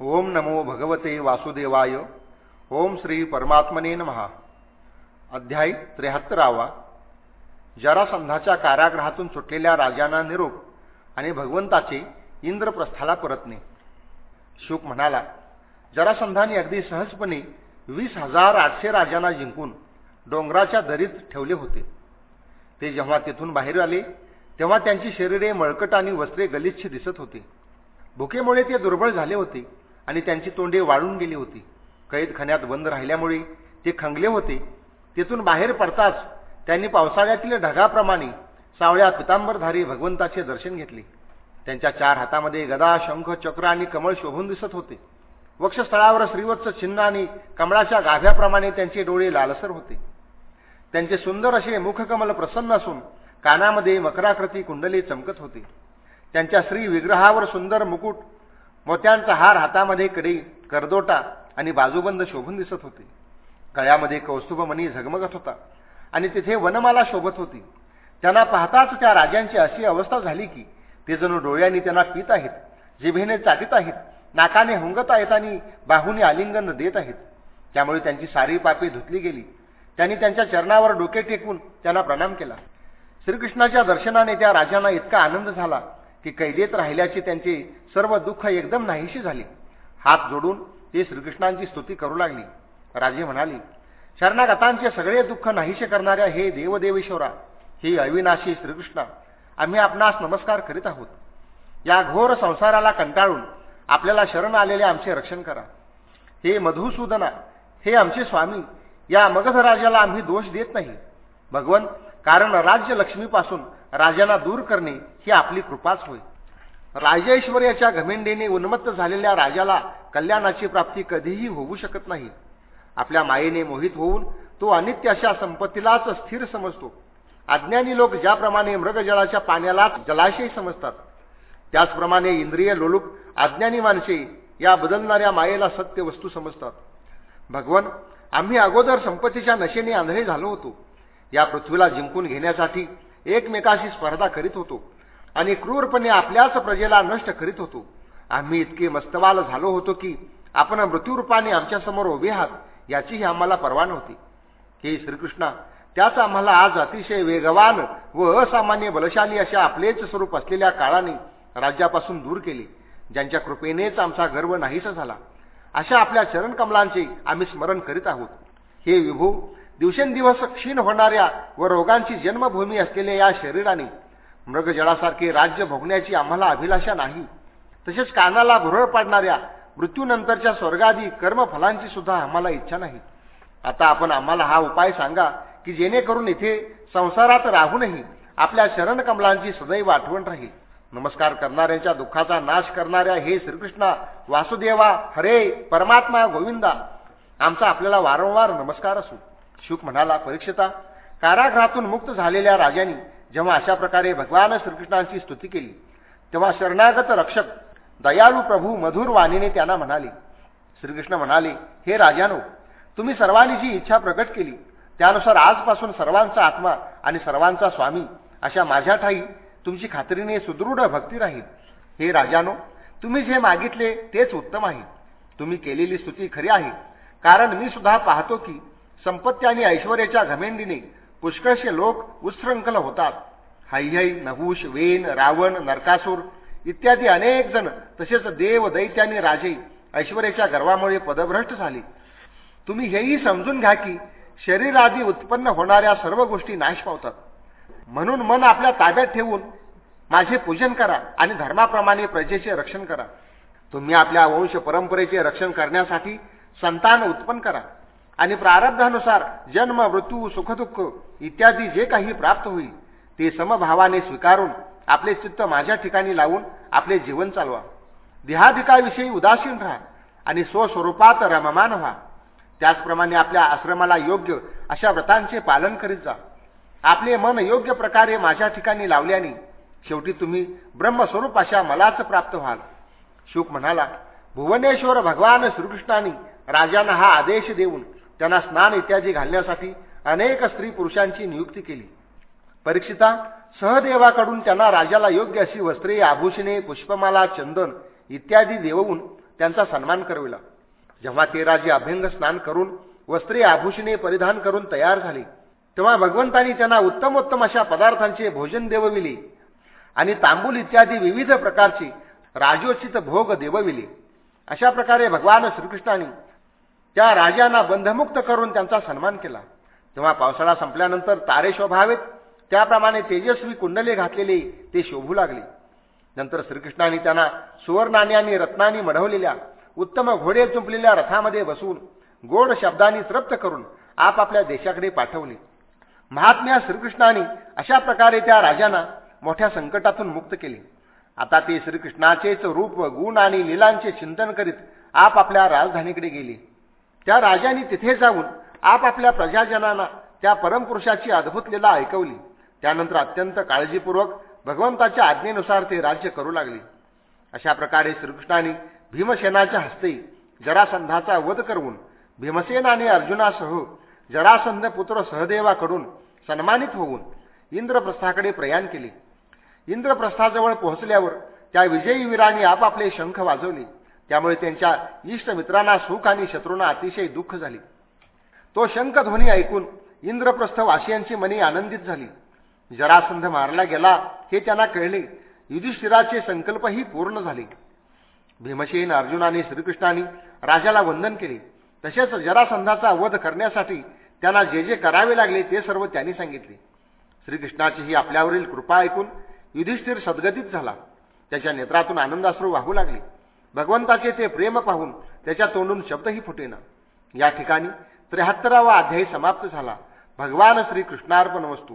ओम नमो भगवते वासुदेवाय. ओम श्री परमात्मने महा अध्याय त्र्याहत्तरावा. जरासंधाच्या कारागृहातून सुटलेल्या राजांना निरोप आणि भगवंताचे इंद्रप्रस्थाला परतणे. शुक म्हणाला जरासंधाने अगदी सहजपणे वीस हजार आठशे राजांना जिंकून डोंगराच्या दरीत ठेवले होते. ते जेव्हा तिथून बाहेर आले तेव्हा त्यांची शरीरे मळकट आणि वस्त्रे गलिच्छ दिसत होती. भुकेमुळे ते दुर्बळ झाले होते. आणि त्यांची तोंडे वाळून गेली होती. कैदखान्यात बंद राहिल्यामुळे ते खंगले होते तेथून बाहेर पडताच त्यांनी पावसाळ्यातील ढगाप्रमाणे सावळ्या पितांबरधारी भगवंताचे दर्शन घेतले. त्यांच्या चार हातामध्ये गदा शंख चक्र आणि कमळ शोभून दिसत होते. वक्षस्थळावर श्रीवत्स चिन्ह आणि कमळाच्या गाभ्याप्रमाणे त्यांचे डोळे लालसर होते. त्यांचे सुंदर असे मुखकमल प्रसन्न असून कानामध्ये मकराकृती कुंडले चमकत होते. त्यांच्या श्री विग्रहावर सुंदर मुकुट मोत्यांचा हार हातामध्ये कडी करदोटा आणि बाजूबंद शोभून दिसत होते. गळ्यामध्ये कौस्तुभमणी झगमगत होता आणि तिथे वनमाला शोभत होती. त्यांना पाहताच त्या राजांची अशी अवस्था झाली की ते जणू डोळ्यांनी त्यांना पित आहेत जिभेने चाटीत आहेत नाकाने हुंगत आहेत आणि बाहूने आलिंगन देत आहेत. त्यामुळे त्यांची सारी पापे धुतली गेली. त्यांनी त्यांच्या चरणावर डोके टेकून त्यांना प्रणाम केला. श्रीकृष्णाच्या दर्शनाने त्या राजांना इतका आनंद झाला की कैदेत राहिल्याचे त्यांचे सर्व दुःख एकदम नाहीशी झाले. हात जोडून ते श्रीकृष्णांची स्तुती करू लागली. राजे म्हणाले शरणागतांचे सगळे दुःख नाहीसे करणाऱ्या हे देवदेवेश्वरा हे अविनाशी श्रीकृष्णा आम्ही आपणास नमस्कार करीत आहोत. या घोर संसाराला कंटाळून आपल्याला शरण आलेले आमचे रक्षण करा. हे मधुसूदना हे आमचे स्वामी या मगधराजाला आम्ही दोष देत नाही. भगवन कारण राज्य लक्ष्मीपासून राजांना दूर करणे ही आपली कृपाच होय. राजेश्वर्याच्या घमेंडीने उन्मत्त झालेल्या राजाला कल्याणाची प्राप्ती कधीही होऊ शकत नाही. आपल्या मायेने मोहित होऊन तो अनित्य अशा संपत्तीलाच स्थिर समजतो. अज्ञानी लोक ज्याप्रमाणे मृगजळाच्या पाण्यालाच जलाशय समजतात त्याचप्रमाणे इंद्रिय लोलूप अज्ञानी माणसे या बदलणाऱ्या मायेला सत्य वस्तू समजतात. भगवन आम्ही अगोदर संपत्तीच्या नशेने आंधळे झालो होतो. या पृथ्वीला जिंकून घेण्यासाठी एकमेकाशी स्पर्धा करीत होतो आणि क्रूरपणे आपल्याच प्रजेला नष्ट करीत होतो. आम्ही इतके मस्तवाल झालो होतो की आपण मृत्यूरूपाने आमच्यासमोर उभे आहात याचीही आम्हाला परवा नव्हती. हे श्रीकृष्णा त्याच आम्हाला आज अतिशय वेगवान व असामान्य बलशाली अशा आपलेच स्वरूप असलेल्या काळाने राज्यापासून दूर केले ज्यांच्या कृपेनेच आमचा गर्व नाहीसा झाला. अशा आपल्या चरणकमलांचे आम्ही स्मरण करीत आहोत. हे विभू दिवसेंदिवस क्षीण होणाऱ्या व रोगांची जन्मभूमी असलेल्या या शरीराने मृगजळासारखे राज्य भोगण्याची आम्हाला अभिलाषा नाही. तसेच कानाला भुरळ पाडणाऱ्या मृत्यूनंतरच्या स्वर्गादी कर्मफलांची सुद्धा आम्हाला इच्छा नाही. आता आपण आम्हाला हा उपाय सांगा की जेणेकरून इथे संसारात राहूनही आपल्या शरणकमलांची सदैव आठवण राहील. नमस्कार करणाऱ्यांच्या दुःखाचा नाश करणाऱ्या हे श्रीकृष्णा वासुदेवा हरे परमात्मा गोविंदा. आमचा आपल्याला वारंवार नमस्कार असू. शुक म्हणाला परीक्षिता कारागृहातून मुक्त झालेल्या राजांनी जेव्हा अशा प्रकारे भगवान श्रीकृष्णांची स्तुती केली तेव्हा शरणागत रक्षक दयाळू प्रभू मधुर वाणीने त्यांना म्हणाले. श्रीकृष्ण म्हणाले हे राजानो तुम्ही सर्वांनी जी इच्छा प्रकट केली त्यानुसार आजपासून सर्वांचा आत्मा आणि सर्वांचा स्वामी अशा माझ्या ठाई तुमची खात्रीने सुदृढ भक्ती राहील. हे राजानो तुम्ही जे मागितले तेच उत्तम आहे. तुम्ही केलेली स्तुती खरी आहे. कारण मी सुद्धा पाहतो की संपत्ती आणि ऐश्वर्याच्या घमेंडीने पुष्कळशे लोक उच्छृंखल होतात. हय्यय नहुष वेन रावण नरकासूर इत्यादी अनेक जण तसेच देव दैत्य आणि राजे ऐश्वर्याच्या गर्वामुळे पदभ्रष्ट झाले. तुम्ही हेही समजून घ्या की शरीरादी उत्पन्न होणाऱ्या सर्व गोष्टी नाश पावतात. म्हणून मन आपल्या ताब्यात ठेवून माझे पूजन करा आणि धर्माप्रमाणे प्रजेचे रक्षण करा. तुम्ही आपल्या वंश परंपरेचे रक्षण करण्यासाठी संतान उत्पन्न करा. आणि प्रारब्धानुसार जन्म मृत्यू सुखदुःख इत्यादी जे काही प्राप्त होईल ते समभावाने स्वीकारून आपले चित्त माझ्या ठिकाणी लावून आपले जीवन चालवा. देहाधिकाविषयी उदासीन राहा आणि स्वस्वरूपात रममान व्हा. त्याचप्रमाणे आपल्या आश्रमाला योग्य अशा व्रतांचे पालन करीत जा. आपले मन योग्य प्रकारे माझ्या ठिकाणी लावल्याने शेवटी तुम्ही ब्रह्मस्वरूप अशा मलाच प्राप्त व्हाल. शुक म्हणाला भुवनेश्वर भगवान श्रीकृष्णाने राजांना हा आदेश देऊन त्यांना स्नान इत्यादी घालण्यासाठी अनेक स्त्री पुरुषांची नियुक्ती केली. परीक्षिता सहदेवाकडून त्यांना राजाला योग्य अशी वस्त्रे आभूषणे पुष्पमाला चंदन इत्यादी देवून त्यांचा सन्मान करविला. जेव्हा ते राजे अभ्यंग स्नान करून वस्त्रे आभूषणे परिधान करून तयार झाले तेव्हा भगवंतांनी त्यांना उत्तमोत्तम अशा पदार्थांचे भोजन देवविले आणि तांबूल इत्यादी विविध प्रकारचे राजोचित भोग देवविले. अशा प्रकारे भगवान श्रीकृष्णाने त्या राजांना बंधमुक्त करून त्यांचा सन्मान केला. तेव्हा पावसाळा संपल्यानंतर तारे शोभावेत. त्याप्रमाणे तेजस्वी कुंडले घातलेले ते शोभू लागले. नंतर श्रीकृष्णाने त्यांना सुवर्णाने आणि रत्नांनी मढवलेल्या उत्तम घोडे चुंपलेल्या रथामध्ये बसवून गोड शब्दांनी तृप्त करून आपापल्या देशाकडे पाठवले. महात्म्या श्रीकृष्णाने अशा प्रकारे त्या राजांना मोठ्या संकटातून मुक्त केले. आता ते श्रीकृष्णाचेच रूप गुण आणि लिलांचे चिंतन करीत आपापल्या राजधानीकडे गेले. त्या राजांनी तिथे जाऊन आपापल्या प्रजाजनांना त्या परमपुरुषाची अद्भुत लीला ऐकवली. त्यानंतर अत्यंत काळजीपूर्वक भगवंताच्या आज्ञेनुसार ते राज्य करू लागले. अशा प्रकारे श्रीकृष्णाने भीमसेनाच्या हस्ते जरासंधाचा वध करून भीमसेन आणि अर्जुनासह जरासंध पुत्र सहदेवाकडून सन्मानित होऊन इंद्रप्रस्थाकडे प्रयाण केले. इंद्रप्रस्थाजवळ पोहोचल्यावर त्या विजयी वीरांनी आपापले शंख वाजवले. त्यामुळे त्यांच्या इष्ट मित्रांना सुख आणि शत्रूंना अतिशय दुःख झाले. तो शंखध्वनी ऐकून इंद्रप्रस्थ वासियांची मनी आनंदित झाली. जरासंध मारला गेला हे त्यांना कळले. युधिष्ठिराचे संकल्पही पूर्ण झाले. भीमसेन अर्जुनाने श्रीकृष्णाने राजाला वंदन केले. तसेच जरासंधाचा वध करण्यासाठी त्यांना जे जे करावे लागले ते सर्व त्यांनी सांगितले. श्रीकृष्णाची ही आपल्यावरील कृपा ऐकून युधिष्ठिर सद्गतीत झाला. त्याच्या नेत्रातून आनंदाश्रू वाहू लागले. भगवंताचे ते प्रेम पाहून त्याच्या तोंडून शब्दही फुटेना. या ठिकाणी त्र्याहत्तरावा अध्यायी समाप्त झाला. भगवान श्रीकृष्णार्पण वस्तू.